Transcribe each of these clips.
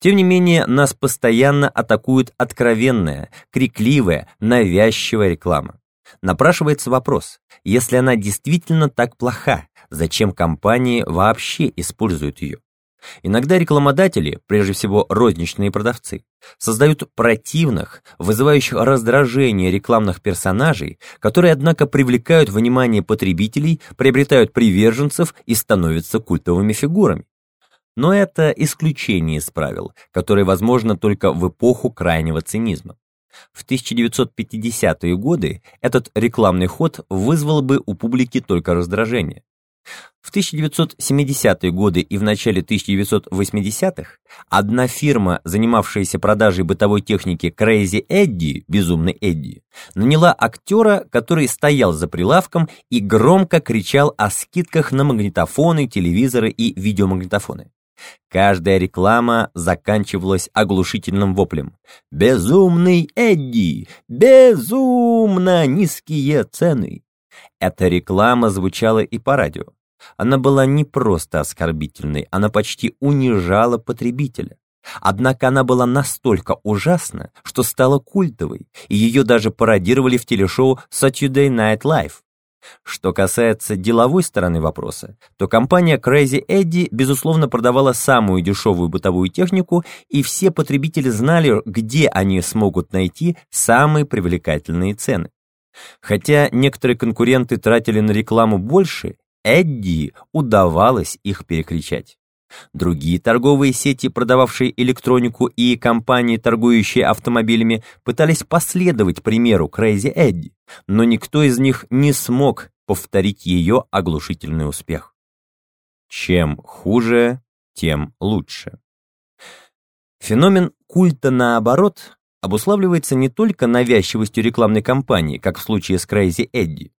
Тем не менее, нас постоянно атакует откровенная, крикливая, навязчивая реклама. Напрашивается вопрос, если она действительно так плоха, зачем компании вообще используют ее? Иногда рекламодатели, прежде всего розничные продавцы, создают противных, вызывающих раздражение рекламных персонажей, которые, однако, привлекают внимание потребителей, приобретают приверженцев и становятся культовыми фигурами. Но это исключение из правил, которое возможно только в эпоху крайнего цинизма. В 1950-е годы этот рекламный ход вызвал бы у публики только раздражение. В 1970-е годы и в начале 1980-х одна фирма, занимавшаяся продажей бытовой техники Crazy Eddie, Безумный Эдди, наняла актера, который стоял за прилавком и громко кричал о скидках на магнитофоны, телевизоры и видеомагнитофоны. Каждая реклама заканчивалась оглушительным воплем. «Безумный Эдди! Безумно низкие цены!» Эта реклама звучала и по радио. Она была не просто оскорбительной, она почти унижала потребителя. Однако она была настолько ужасна, что стала культовой, и ее даже пародировали в телешоу Saturday Night Live. Что касается деловой стороны вопроса, то компания Crazy Eddie, безусловно, продавала самую дешевую бытовую технику, и все потребители знали, где они смогут найти самые привлекательные цены. Хотя некоторые конкуренты тратили на рекламу больше, Эдди удавалось их перекричать. Другие торговые сети, продававшие электронику, и компании, торгующие автомобилями, пытались последовать примеру Crazy Эдди, но никто из них не смог повторить ее оглушительный успех. Чем хуже, тем лучше. Феномен культа наоборот обуславливается не только навязчивостью рекламной кампании, как в случае с Crazy Эдди,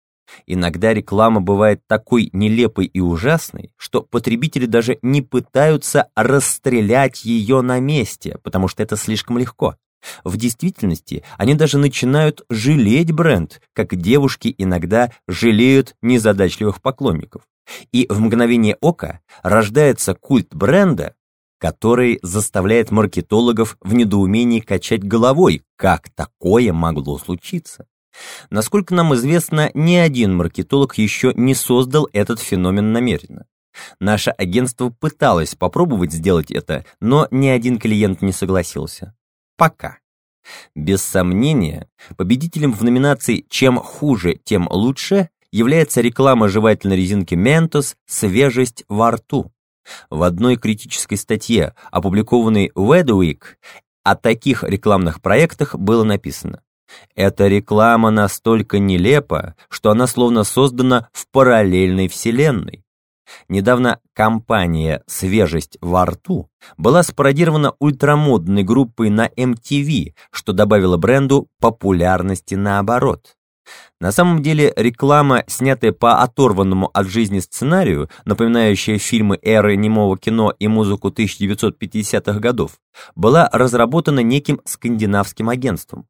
Иногда реклама бывает такой нелепой и ужасной, что потребители даже не пытаются расстрелять ее на месте, потому что это слишком легко. В действительности они даже начинают жалеть бренд, как девушки иногда жалеют незадачливых поклонников. И в мгновение ока рождается культ бренда, который заставляет маркетологов в недоумении качать головой, как такое могло случиться. Насколько нам известно, ни один маркетолог еще не создал этот феномен намеренно. Наше агентство пыталось попробовать сделать это, но ни один клиент не согласился. Пока. Без сомнения, победителем в номинации «Чем хуже, тем лучше» является реклама жевательной резинки Mentos «Свежесть во рту». В одной критической статье, опубликованной в Wedwick, о таких рекламных проектах было написано эта реклама настолько нелепа, что она словно создана в параллельной вселенной. Недавно компания «Свежесть во рту» была спародирована ультрамодной группой на MTV, что добавило бренду популярности наоборот. На самом деле реклама, снятая по оторванному от жизни сценарию, напоминающая фильмы эры немого кино и музыку 1950-х годов, была разработана неким скандинавским агентством.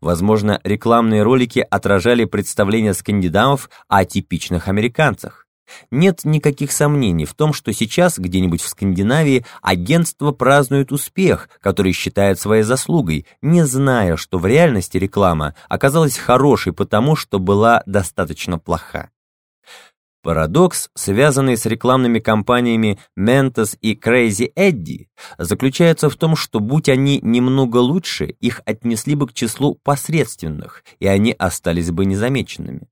Возможно, рекламные ролики отражали представления скандинавов о типичных американцах. Нет никаких сомнений в том, что сейчас где-нибудь в Скандинавии агентство празднует успех, который считает своей заслугой, не зная, что в реальности реклама оказалась хорошей потому, что была достаточно плоха. Парадокс, связанный с рекламными кампаниями Mentos и Crazy Eddie, заключается в том, что будь они немного лучше, их отнесли бы к числу посредственных, и они остались бы незамеченными.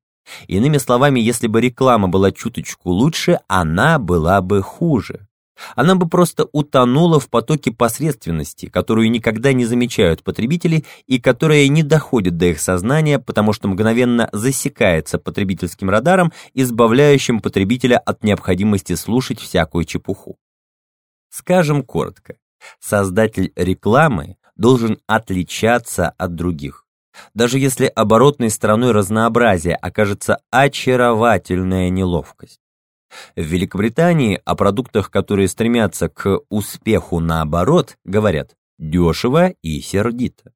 Иными словами, если бы реклама была чуточку лучше, она была бы хуже. Она бы просто утонула в потоке посредственности, которую никогда не замечают потребители и которая не доходит до их сознания, потому что мгновенно засекается потребительским радаром, избавляющим потребителя от необходимости слушать всякую чепуху. Скажем коротко, создатель рекламы должен отличаться от других. Даже если оборотной стороной разнообразия окажется очаровательная неловкость. В Великобритании о продуктах, которые стремятся к успеху наоборот, говорят дешево и сердито.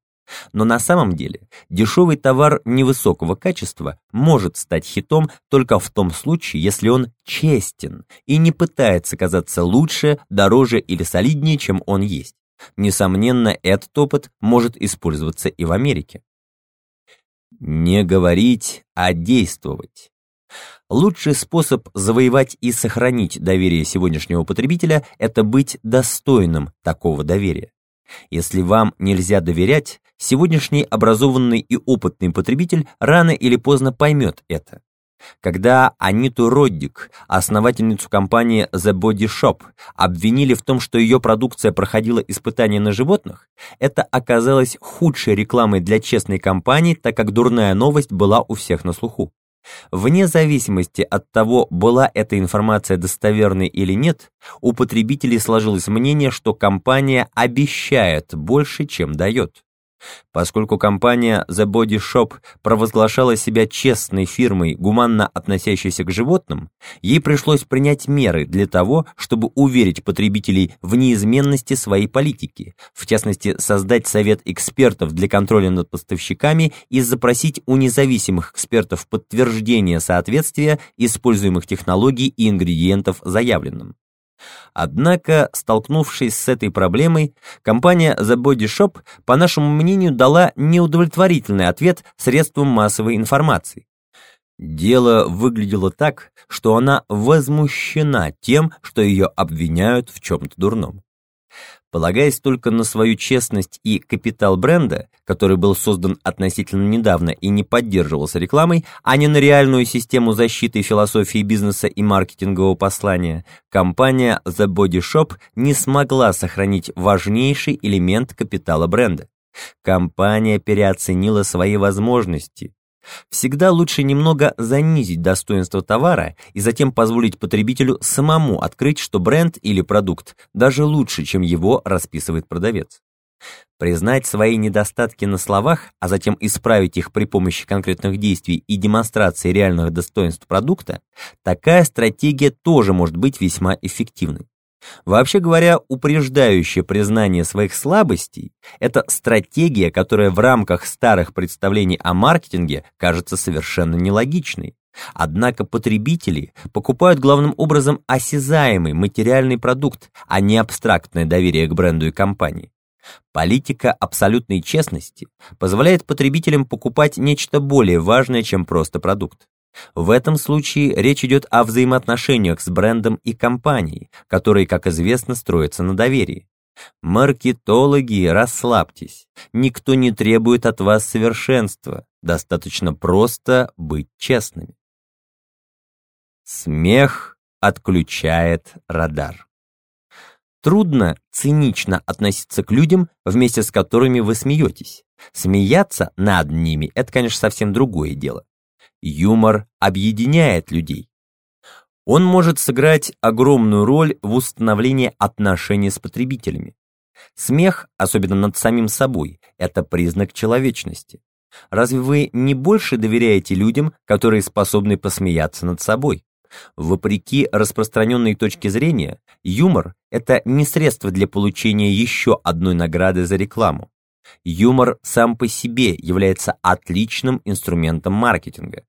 Но на самом деле дешевый товар невысокого качества может стать хитом только в том случае, если он честен и не пытается казаться лучше, дороже или солиднее, чем он есть. Несомненно, этот опыт может использоваться и в Америке. Не говорить, а действовать. Лучший способ завоевать и сохранить доверие сегодняшнего потребителя – это быть достойным такого доверия. Если вам нельзя доверять, сегодняшний образованный и опытный потребитель рано или поздно поймет это. Когда Аниту Роддик, основательницу компании The Body Shop, обвинили в том, что ее продукция проходила испытания на животных, это оказалось худшей рекламой для честной компании, так как дурная новость была у всех на слуху. Вне зависимости от того, была эта информация достоверной или нет, у потребителей сложилось мнение, что компания обещает больше, чем дает. Поскольку компания The Body Shop провозглашала себя честной фирмой, гуманно относящейся к животным, ей пришлось принять меры для того, чтобы уверить потребителей в неизменности своей политики, в частности, создать совет экспертов для контроля над поставщиками и запросить у независимых экспертов подтверждение соответствия используемых технологий и ингредиентов заявленным. Однако, столкнувшись с этой проблемой, компания The Body Shop, по нашему мнению, дала неудовлетворительный ответ средствам массовой информации. Дело выглядело так, что она возмущена тем, что ее обвиняют в чем-то дурном. Полагаясь только на свою честность и капитал бренда, который был создан относительно недавно и не поддерживался рекламой, а не на реальную систему защиты философии бизнеса и маркетингового послания, компания The Body Shop не смогла сохранить важнейший элемент капитала бренда. Компания переоценила свои возможности, Всегда лучше немного занизить достоинство товара и затем позволить потребителю самому открыть, что бренд или продукт даже лучше, чем его расписывает продавец. Признать свои недостатки на словах, а затем исправить их при помощи конкретных действий и демонстрации реальных достоинств продукта, такая стратегия тоже может быть весьма эффективной. Вообще говоря, упреждающее признание своих слабостей – это стратегия, которая в рамках старых представлений о маркетинге кажется совершенно нелогичной. Однако потребители покупают главным образом осязаемый материальный продукт, а не абстрактное доверие к бренду и компании. Политика абсолютной честности позволяет потребителям покупать нечто более важное, чем просто продукт. В этом случае речь идет о взаимоотношениях с брендом и компанией, которые, как известно, строятся на доверии. Маркетологи, расслабьтесь. Никто не требует от вас совершенства. Достаточно просто быть честными. Смех отключает радар. Трудно цинично относиться к людям, вместе с которыми вы смеетесь. Смеяться над ними – это, конечно, совсем другое дело. Юмор объединяет людей. Он может сыграть огромную роль в установлении отношений с потребителями. Смех, особенно над самим собой, это признак человечности. Разве вы не больше доверяете людям, которые способны посмеяться над собой? Вопреки распространенной точке зрения, юмор – это не средство для получения еще одной награды за рекламу. Юмор сам по себе является отличным инструментом маркетинга.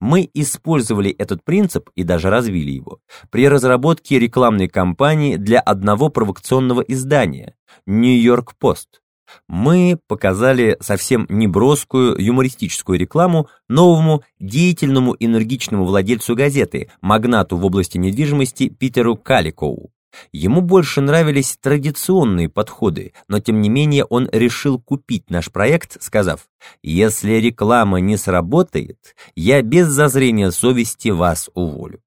Мы использовали этот принцип и даже развили его при разработке рекламной кампании для одного провокационного издания York Post. Мы показали совсем неброскую юмористическую рекламу новому деятельному энергичному владельцу газеты, магнату в области недвижимости Питеру Каликоу. Ему больше нравились традиционные подходы, но тем не менее он решил купить наш проект, сказав, «Если реклама не сработает, я без зазрения совести вас уволю».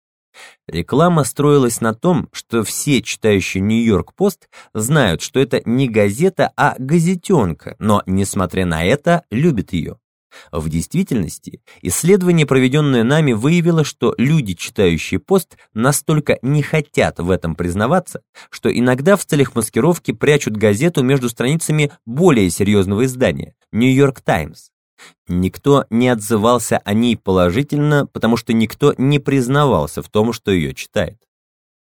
Реклама строилась на том, что все читающие Нью-Йорк-Пост знают, что это не газета, а газетенка, но, несмотря на это, любят ее. В действительности, исследование, проведенное нами, выявило, что люди, читающие пост, настолько не хотят в этом признаваться, что иногда в целях маскировки прячут газету между страницами более серьезного издания «Нью-Йорк Таймс». Никто не отзывался о ней положительно, потому что никто не признавался в том, что ее читает.